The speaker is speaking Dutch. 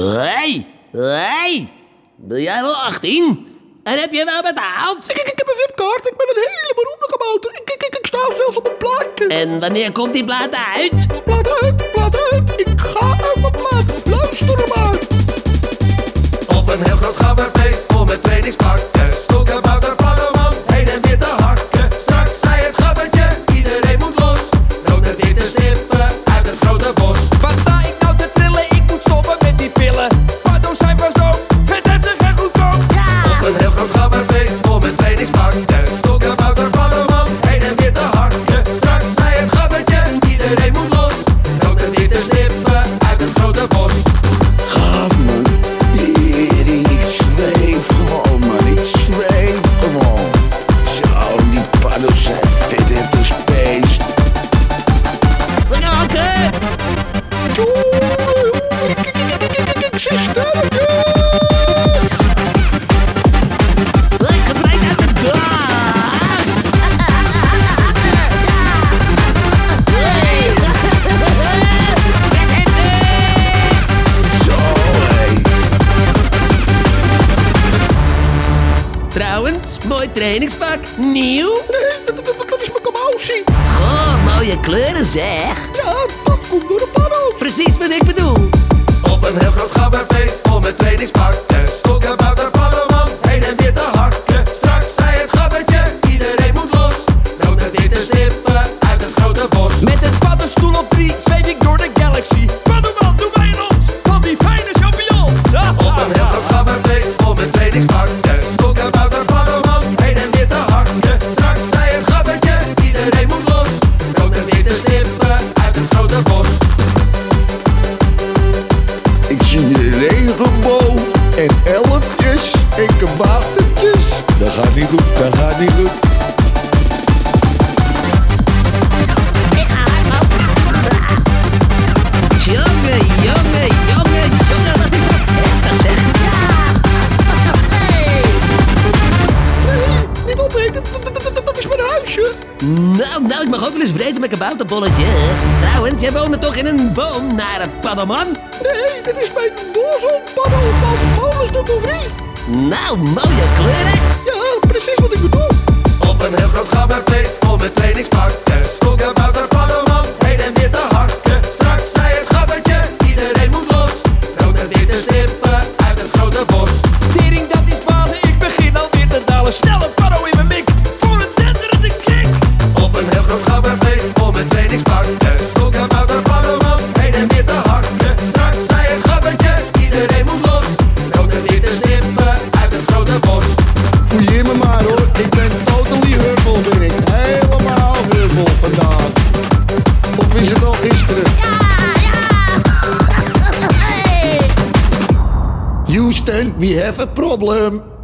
Hé, hé, ben jij wel 18? En heb je wel betaald? Ik, ik, ik heb een VIP-kaart. Ik ben een hele beroemde kabouter. Ik, ik, ik, sta zelfs op een plaatje. En wanneer komt die? Plaat uit, plaat uit. Trainingspak. Nieuw? Nee, dat, dat, dat, dat is mijn kabousie. Goh, mooie kleuren zeg. Ja, dat komt door de paddo's. Precies wat ik bedoel. Op een heel groot gabberfeest vol met trainingspakken. Stokken, bouter, paddelman, heen en weer te hakken. Straks zei het gabbertje, iedereen moet los. Rode witte stippen uit het grote bos. Met Zie de regenboog en elfjes en kaboutertjes. Dat gaat niet goed, dat gaat niet goed. Nou, nou, ik mag ook wel eens vreten met een kabouterbolletje. Trouwens, jij woonde toch in een boom naar een paddelman? Nee, dit is mijn doorzompaddel van Molens de Bouvry. Nou, mooie kleuren. Ja, precies wat ik bedoel. Op een heel groot Houston, we have a problem.